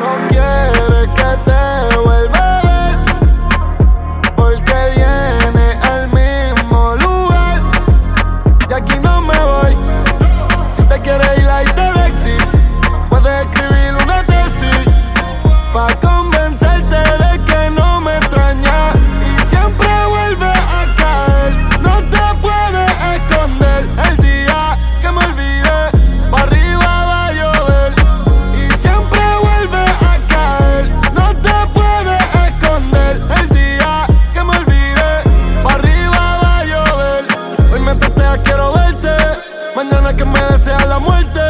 No quiere que te vuelva a ver, porque viene al mismo lugar. Y aquí no me voy. Si te quieres ir, like te exit, puedes escribir una tesis. Pa' desea la muerte.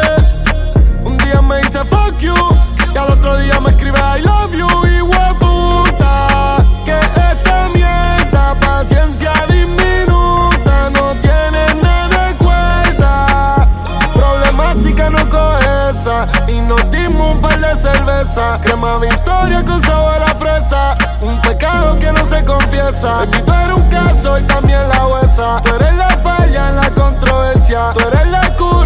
Un día me dice fuck you y al otro día me escribe I love you y puta que esta mierda paciencia diminuta no tiene nada de cuenta. Problemática no coge esa y nos dimos un par de cerveza. Crema victoria con sabor a fresa un pecado que no se confiesa. Baby, tú eres un caso y también la huesa tú eres la falla en la controversia tú eres la cura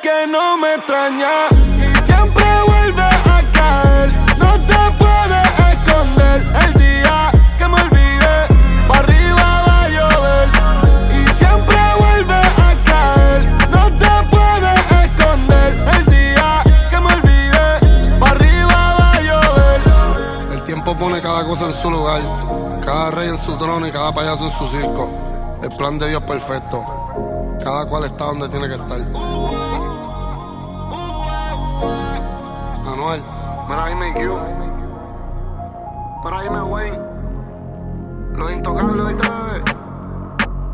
que no me extraña. Y siempre vuelve a caer. No te puedes esconder el día que me olvidé pa arriba va a llover. Y siempre vuelve a caer. No te puedes esconder el día que me olvidé pa arriba va a llover. El tiempo pone cada cosa en su lugar. Cada rey en su trono y cada payaso en su circo. El plan de Dios perfecto. Cada cual está donde tiene que estar Manuel. por ahí me Q. por ahí me Wayne. Los intocables de TV.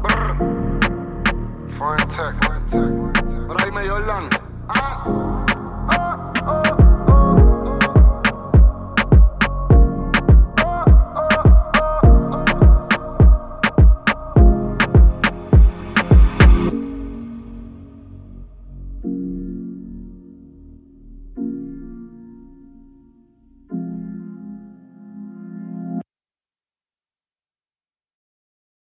Brr. Foreign Tech. Marahime Jordan. Ah.